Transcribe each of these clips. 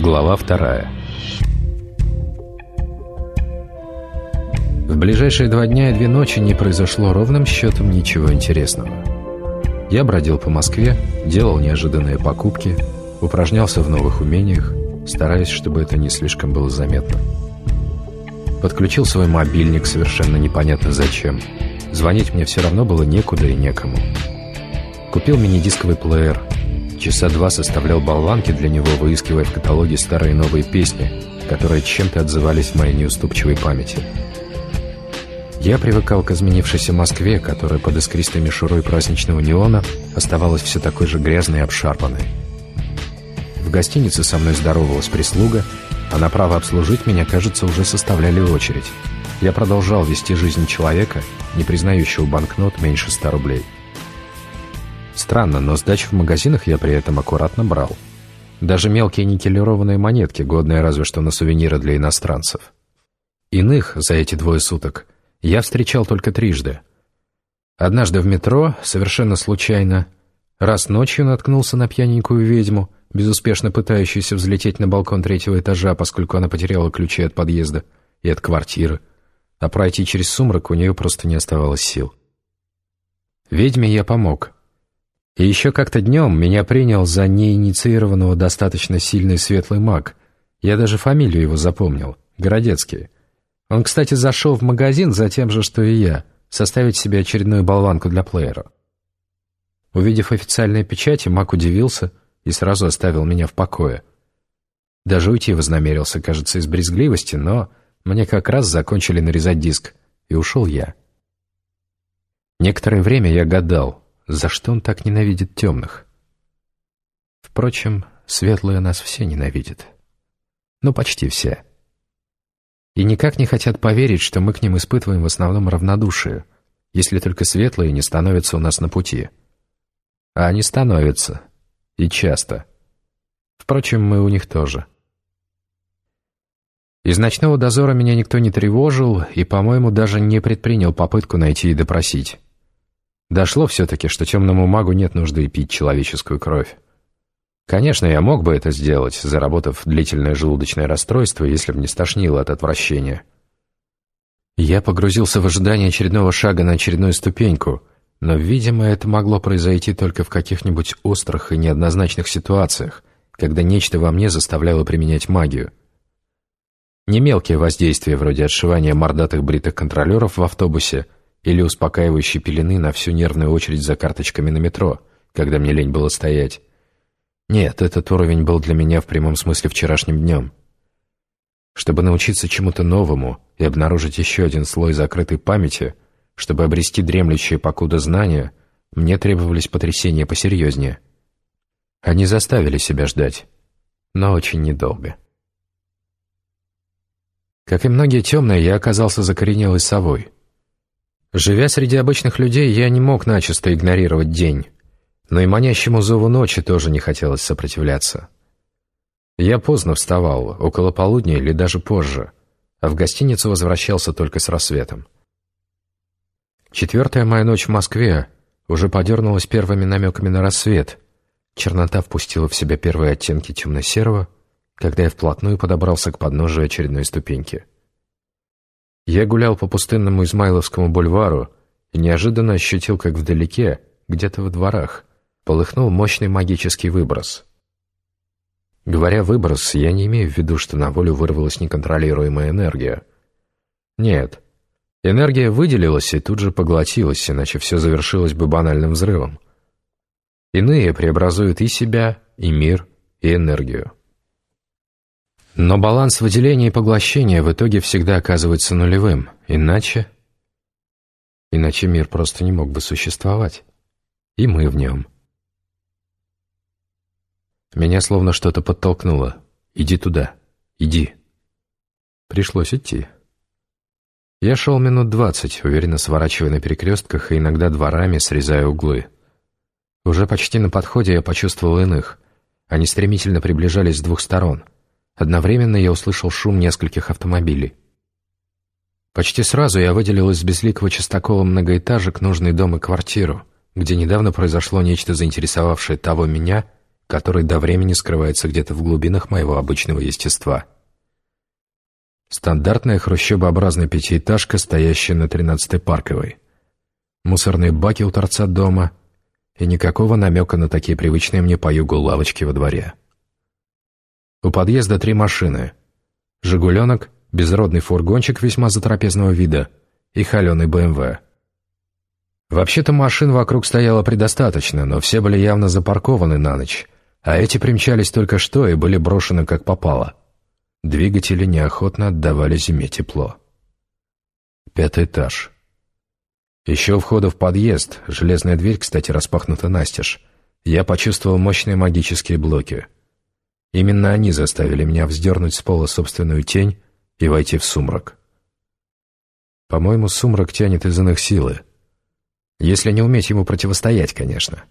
Глава вторая В ближайшие два дня и две ночи не произошло ровным счетом ничего интересного. Я бродил по Москве, делал неожиданные покупки, упражнялся в новых умениях, стараясь, чтобы это не слишком было заметно. Подключил свой мобильник совершенно непонятно зачем. Звонить мне все равно было некуда и некому. Купил мини-дисковый плеер. Часа два составлял болванки для него, выискивая в каталоге старые новые песни, которые чем-то отзывались в моей неуступчивой памяти. Я привыкал к изменившейся Москве, которая под искристой мишурой праздничного неона оставалась все такой же грязной и обшарпанной. В гостинице со мной здоровалась прислуга, а на право обслужить меня, кажется, уже составляли очередь. Я продолжал вести жизнь человека, не признающего банкнот меньше 100 рублей. Странно, но сдачу в магазинах я при этом аккуратно брал. Даже мелкие никелированные монетки, годные разве что на сувениры для иностранцев. Иных за эти двое суток я встречал только трижды. Однажды в метро, совершенно случайно, раз ночью наткнулся на пьяненькую ведьму, безуспешно пытающуюся взлететь на балкон третьего этажа, поскольку она потеряла ключи от подъезда и от квартиры, а пройти через сумрак у нее просто не оставалось сил. Ведьме я помог — и еще как-то днем меня принял за неинициированного достаточно сильный светлый маг. Я даже фамилию его запомнил — Городецкий. Он, кстати, зашел в магазин за тем же, что и я, составить себе очередную болванку для плеера. Увидев официальные печати, маг удивился и сразу оставил меня в покое. Даже уйти вознамерился, кажется, из брезгливости, но мне как раз закончили нарезать диск, и ушел я. Некоторое время я гадал, за что он так ненавидит темных? Впрочем, светлые нас все ненавидят. Ну, почти все. И никак не хотят поверить, что мы к ним испытываем в основном равнодушие, если только светлые не становятся у нас на пути. А они становятся. И часто. Впрочем, мы у них тоже. Из ночного дозора меня никто не тревожил и, по-моему, даже не предпринял попытку найти и допросить. Дошло все-таки, что темному магу нет нужды пить человеческую кровь. Конечно, я мог бы это сделать, заработав длительное желудочное расстройство, если бы не стошнило от отвращения. Я погрузился в ожидание очередного шага на очередную ступеньку, но, видимо, это могло произойти только в каких-нибудь острых и неоднозначных ситуациях, когда нечто во мне заставляло применять магию. Не мелкие воздействия, вроде отшивания мордатых бритых контролеров в автобусе — или успокаивающей пелены на всю нервную очередь за карточками на метро, когда мне лень было стоять. Нет, этот уровень был для меня в прямом смысле вчерашним днем. Чтобы научиться чему-то новому и обнаружить еще один слой закрытой памяти, чтобы обрести дремлющие покуда знания, мне требовались потрясения посерьезнее. Они заставили себя ждать, но очень недолго. Как и многие темные, я оказался закоренелой совой — Живя среди обычных людей, я не мог начисто игнорировать день, но и манящему зову ночи тоже не хотелось сопротивляться. Я поздно вставал, около полудня или даже позже, а в гостиницу возвращался только с рассветом. Четвертая моя ночь в Москве уже подернулась первыми намеками на рассвет. Чернота впустила в себя первые оттенки темно-серого, когда я вплотную подобрался к подножию очередной ступеньки. Я гулял по пустынному Измайловскому бульвару и неожиданно ощутил, как вдалеке, где-то во дворах, полыхнул мощный магический выброс. Говоря «выброс», я не имею в виду, что на волю вырвалась неконтролируемая энергия. Нет, энергия выделилась и тут же поглотилась, иначе все завершилось бы банальным взрывом. Иные преобразуют и себя, и мир, и энергию. Но баланс выделения и поглощения в итоге всегда оказывается нулевым, иначе... Иначе мир просто не мог бы существовать. И мы в нем. Меня словно что-то подтолкнуло. «Иди туда. Иди». Пришлось идти. Я шел минут двадцать, уверенно сворачивая на перекрестках и иногда дворами срезая углы. Уже почти на подходе я почувствовал иных. Они стремительно приближались с двух сторон — Одновременно я услышал шум нескольких автомобилей. Почти сразу я выделил из безликого частокола многоэтажек нужный дом и квартиру, где недавно произошло нечто заинтересовавшее того меня, который до времени скрывается где-то в глубинах моего обычного естества. Стандартная хрущебообразная пятиэтажка, стоящая на 13-й парковой. Мусорные баки у торца дома и никакого намека на такие привычные мне по югу лавочки во дворе. У подъезда три машины. «Жигуленок», безродный фургончик весьма затрапезного вида и холеный БМВ. Вообще-то машин вокруг стояло предостаточно, но все были явно запаркованы на ночь, а эти примчались только что и были брошены как попало. Двигатели неохотно отдавали зиме тепло. Пятый этаж. Еще у входа в подъезд, железная дверь, кстати, распахнута настежь, я почувствовал мощные магические блоки. Именно они заставили меня вздернуть с пола собственную тень и войти в сумрак. По-моему, сумрак тянет из иных силы. Если не уметь ему противостоять, конечно.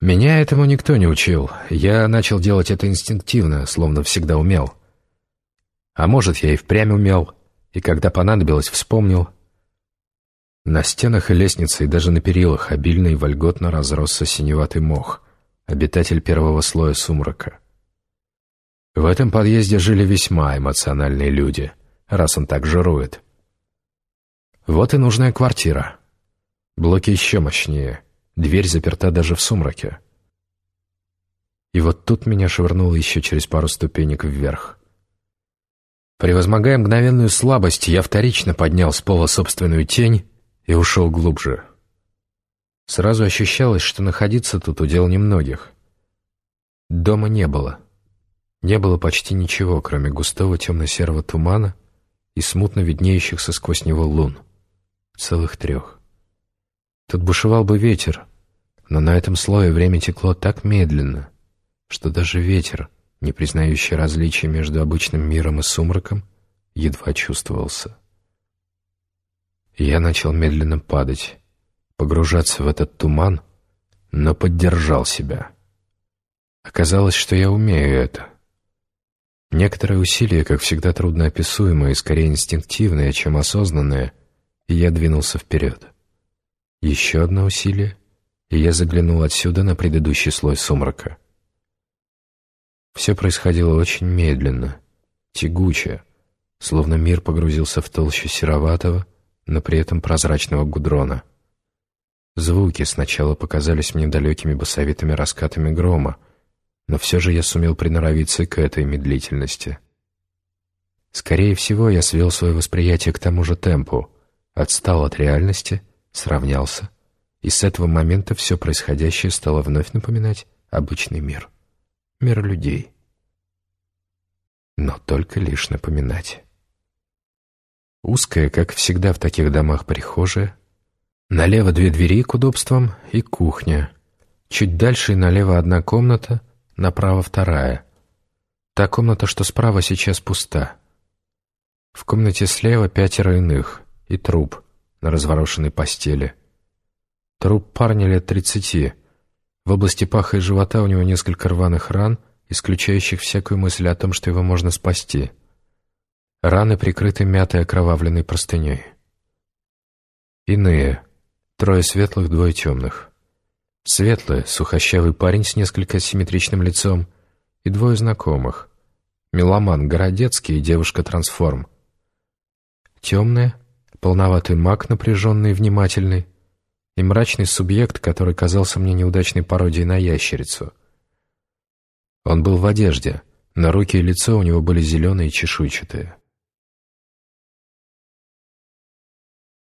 Меня этому никто не учил. Я начал делать это инстинктивно, словно всегда умел. А может, я и впрямь умел, и когда понадобилось, вспомнил. На стенах и лестнице, и даже на перилах обильно и вольготно разросся синеватый мох, обитатель первого слоя сумрака. В этом подъезде жили весьма эмоциональные люди, раз он так жирует. Вот и нужная квартира. Блоки еще мощнее. Дверь заперта даже в сумраке. И вот тут меня швырнуло еще через пару ступенек вверх. Превозмогая мгновенную слабость, я вторично поднял с пола собственную тень и ушел глубже. Сразу ощущалось, что находиться тут удел немногих. Дома не было. Не было почти ничего, кроме густого темно-серого тумана и смутно виднеющихся сквозь него лун. Целых трех. Тут бушевал бы ветер, но на этом слое время текло так медленно, что даже ветер, не признающий различия между обычным миром и сумраком, едва чувствовался. Я начал медленно падать, погружаться в этот туман, но поддержал себя. Оказалось, что я умею это. Некоторые усилия, как всегда, трудноописуемые, скорее инстинктивные, чем осознанные, и я двинулся вперед. Еще одно усилие, и я заглянул отсюда на предыдущий слой сумрака. Все происходило очень медленно, тягуче, словно мир погрузился в толщу сероватого, но при этом прозрачного гудрона. Звуки сначала показались мне далекими басовитыми раскатами грома, но все же я сумел приноровиться к этой медлительности. Скорее всего, я свел свое восприятие к тому же темпу, отстал от реальности, сравнялся, и с этого момента все происходящее стало вновь напоминать обычный мир. Мир людей. Но только лишь напоминать. Узкая, как всегда в таких домах, прихожая, налево две двери к удобствам и кухня. Чуть дальше и налево одна комната — направо вторая. Та комната, что справа, сейчас пуста. В комнате слева пятеро иных и труп на разворошенной постели. Труп парня лет тридцати. В области паха и живота у него несколько рваных ран, исключающих всякую мысль о том, что его можно спасти. Раны прикрыты мятой окровавленной простыней. Иные. Трое светлых, двое темных. Светлый, сухощавый парень с несколько симметричным лицом и двое знакомых. Меломан Городецкий и девушка-трансформ. Темная, полноватый маг, напряженный и внимательный, и мрачный субъект, который казался мне неудачной пародией на ящерицу. Он был в одежде, на руки и лицо у него были зеленые и чешуйчатые.